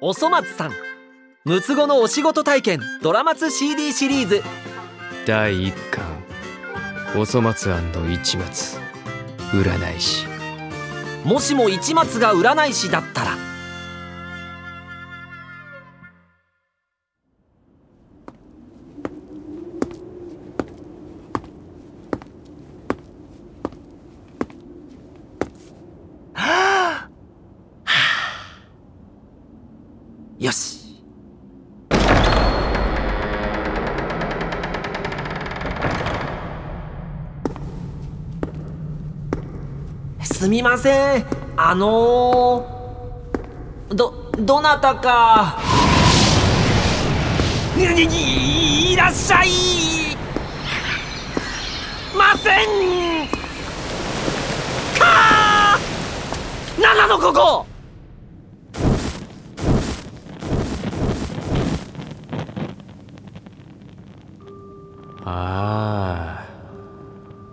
おそ松さん六つ子のお仕事体験ドラマツ CD シリーズ。第1巻おそ松一松占い師。もしも一松が占い師だったらよし。すみません。あのー、どどなたか。いいいらっしゃい。ません。かー。なんなのここ。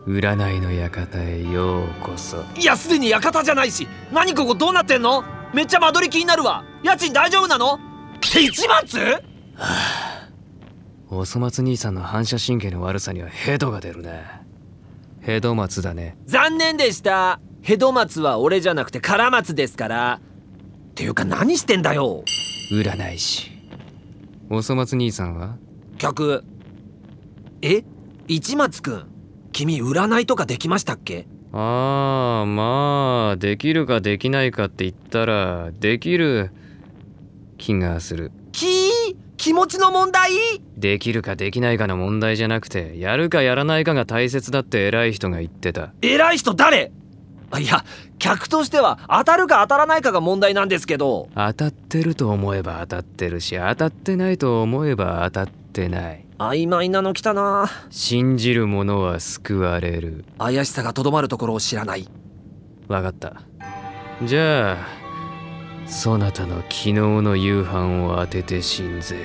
占いの館へようこそ。いやすでに館じゃないし。何ここどうなってんの？めっちゃ間取り気になるわ。家賃大丈夫なの？って一松 おそ松兄さんの反射神経の悪さにはヘドが出るね。ヘド松だね。残念でした。ヘド松は俺じゃなくてカラマツですから。っていうか何してんだよ？占い師。おそ松兄さんは？客。え？一松くん君占いとかできましたっけ？ああまあできるかできないかって言ったらできる気がする。きー気持ちの問題？できるかできないかの問題じゃなくてやるかやらないかが大切だって偉い人が言ってた。偉い人誰？あいや客としては当たるか当たらないかが問題なんですけど。当たってると思えば当たってるし当たってないと思えば当たってない。曖昧なの来たな。信じる者は救われる。怪しさがとどまるところを知らない。わかった。じゃあそなたの昨日の夕飯を当てて信ぜよ。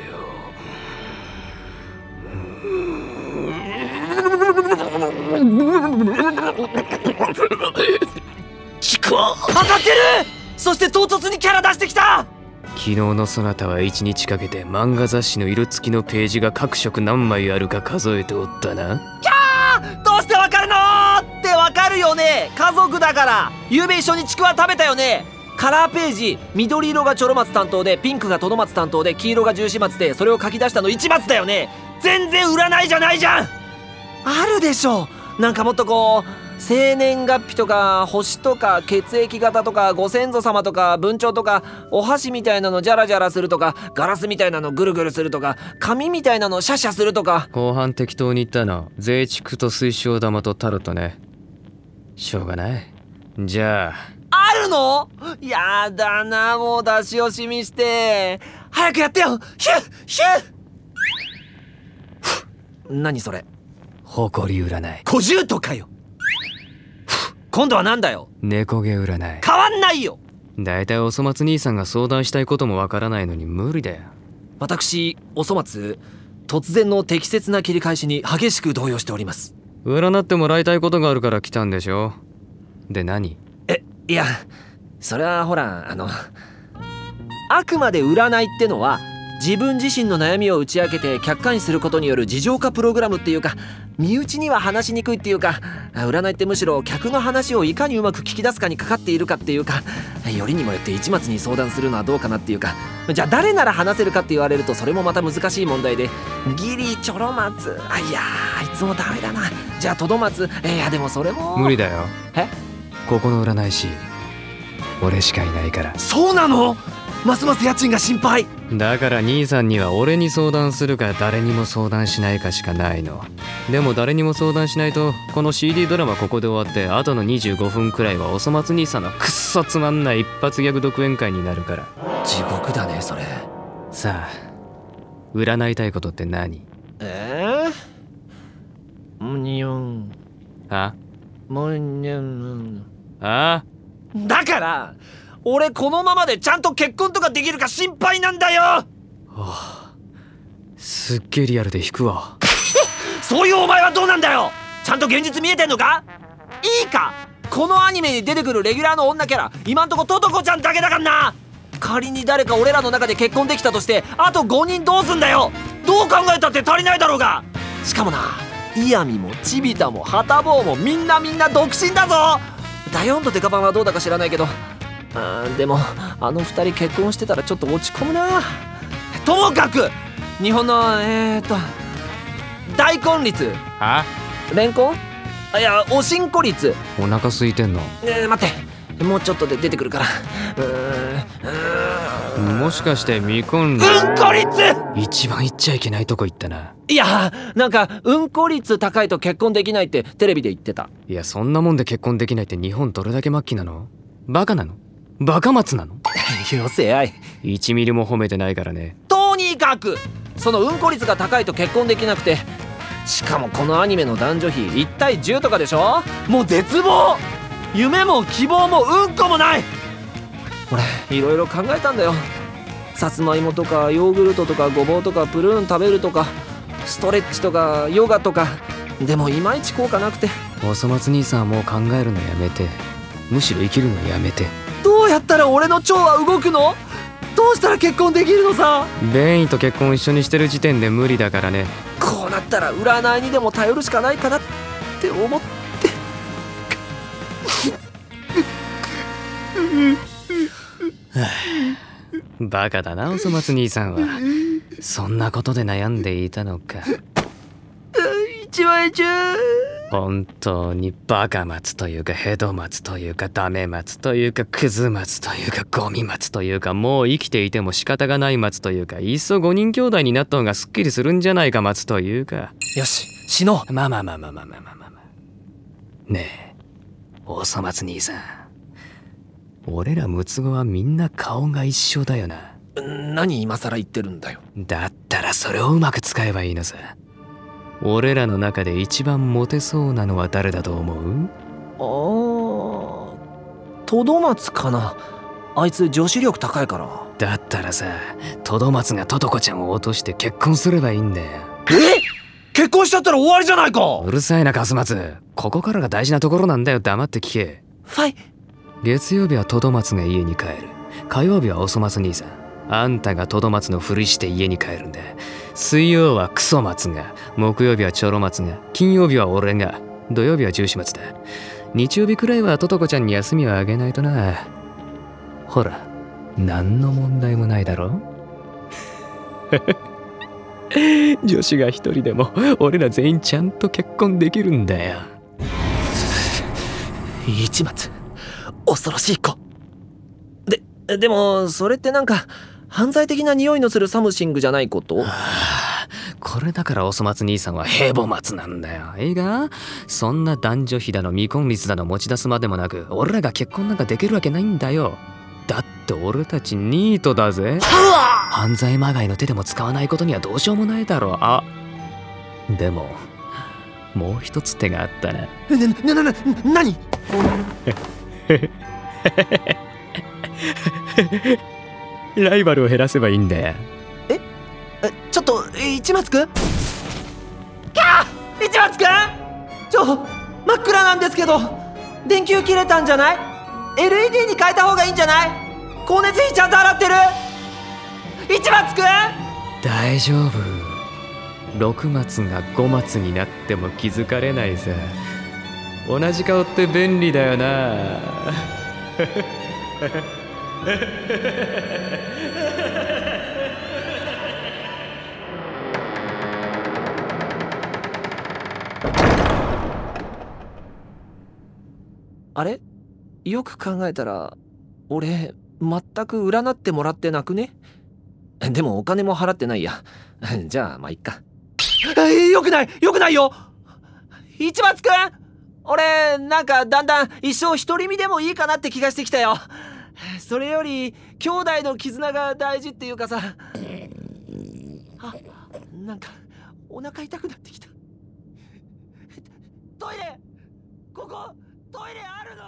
ちくわ当たってる！そして唐突にキャラ出してきた昨日のそなたは一日かけて漫画雑誌の色付きのページが各色何枚あるか数えておったな。どうしてわかるのってわかるよね。家族だから。夕べ一緒にちくわ食べたよね。カラーページ緑色がチョロ松担当でピンクがトド松担当で黄色が十四松でそれを書き出したの一松だよね。全然占いじゃないじゃん。あるでしょ。なんかもっとこう生年月日とか星とか血液型とかご先祖様とか文鳥とかお箸みたいなのジャラジャラするとかガラスみたいなのぐるぐるするとか紙みたいなのシャシャするとか。後半適当に言ったの税畜と水晶玉とタロットね。しょうがない。じゃあ。あるの？やだなもう出し惜しみして。早くやってよ。ヒュッヒュッ。何それ？誇り占い。小獣とかよ今度はなんだよ？猫毛占い。変わんないよ！だいたいおそ松兄さんが相談したいこともわからないのに無理だよ。私おそ松突然の適切な切り返しに激しく動揺しております。占ってもらいたいことがあるから来たんでしょ？で何？えいやそれはほらあのあくまで占いってのは自分自身の悩みを打ち明けて客観視することによる自浄化プログラムっていうか身内には話しにくいっていうか占いってむしろ客の話をいかにうまく聞き出すかにかかっているかっていうかよりにもよって一松に相談するのはどうかなっていうかじゃあ誰なら話せるかって言われるとそれもまた難しい問題でギリチョロ松あいやあいつもダメだな。じゃあトド松いやでもそれも無理だよ。え？ここの占い師俺しかいないから。そうなの？ますます家賃が心配。だから兄さんには俺に相談するか誰にも相談しないかしかないの。でも誰にも相談しないとこの CD ドラマここで終わってあとの25分くらいはおそ松兄さんのくっそつまんない一発ギャグ独演会になるから。地獄だねそれ。さあ占いたいことって何？えー、むにょんあ？むにょんあ？だから俺このままでちゃんと結婚とかできるか心配なんだよ。すっげえリアルで引くわ。そういうお前はどうなんだよ。ちゃんと現実見えてんのか？いいか？このアニメに出てくるレギュラーの女キャラ今んとこトトコちゃんだけだからな。仮に誰か俺らの中で結婚できたとしてあと5人どうすんだよ。どう考えたって足りないだろうが。しかもなイヤミもチビタもハタボーもみんなみんな独身だぞ。ダヨンとデカパンはどうだか知らないけどあーでもあの2人結婚してたらちょっと落ち込むな。ともかく日本のえー、っと大根率。は？レンコン？あいやおしんこ率。お腹空いてんの？えー、待って。もうちょっとで出てくるから。うーん。うーんもしかして未婚うんこ率！一番言っちゃいけないとこ行ったな。いやなんかうんこ率高いと結婚できないってテレビで言ってた。いやそんなもんで結婚できないって日本どれだけ末期なの？バカなの？バカ松なの？よせあい。1ミリも褒めてないからね。とにかくそのうんこ率が高いと結婚できなくて。しかもこのアニメの男女比1対10とかでしょ？もう絶望！夢も希望もうんこもない！俺いろいろ考えたんだよ。さつまいもとかヨーグルトとかごぼうとかプルーン食べるとかストレッチとかヨガとか。でもいまいち効果なくて。おそ松兄さんはもう考えるのやめて。むしろ生きるのやめてどうやったら俺の腸は動くの？どうしたら結婚できるのさ？ベインと結婚一緒にしてる時点で無理だからね。こうなったら占いにでも頼るしかないかなって思って。バカだなおそ松兄さんは。そんなことで悩んでいたのか。一枚中本当にバカ松というかヘド松というかダメ松というかクズ松というかゴミ松というかもう生きていても仕方がない松というかいっそ5人兄弟になった方がすっきりするんじゃないか松というか。よし。死のう。まあまあまあまあまあまあまあまあねえおそ松兄さん俺ら六つ子はみんな顔が一緒だよな何今更言ってるんだよだったらそれをうまく使えばいいのさ俺らの中で一番モテそうなのは誰だと思う？あートドマツかな。あいつ女子力高いから。だったらさトドマツがトトコちゃんを落として結婚すればいいんだよ。え？結婚しちゃったら終わりじゃないか！うるさいなカスマツ。ここからが大事なところなんだよ。黙って聞け。ファイ月曜日はトドマツが家に帰る。火曜日はおそ松兄さん。あんたがトドマツのふりして家に帰るんだ水曜はクソマツが木曜日はチョロマツが金曜日は俺が土曜日は重始末だ。日曜日くらいはトトコちゃんに休みをあげないとな。ほら何の問題もないだろ 女子が一人でも俺ら全員ちゃんと結婚できるんだよ。一松恐ろしい子。ででもそれってなんか犯罪的な匂いのする something じゃないこと？これだからおそ松兄さんは平凡松なんだよ。いいか？そんな男女比だの未婚率だの持ち出すまでもなく俺らが結婚なんかできるわけないんだよ。だって俺たちニートだぜ。犯罪まがいの手でも使わないことにはどうしようもないだろう。あでももう一つ手があったななななな何？ライバルを減らせばいいんだよえちょっとえ一松くん？キャー！一松くん？ちょ真っ暗なんですけど電球切れたんじゃない？LED に変えた方がいいんじゃない？光熱費ちゃんと払ってる？一松くん？大丈夫。6松が5松になっても気づかれないさ同じ顔って便利だよな あれ？よく考えたら俺全く占ってもらってなくね？でもお金も払ってないや。じゃあまあいっか。えよくない！よくないよ！一松くん！俺なんかだんだん一生独り身でもいいかなって気がしてきたよ。それより兄弟の絆が大事っていうかさ。あなんかお腹痛くなってきた。トイレ！ここトイレあるの？